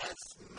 وَأَثْمَنَ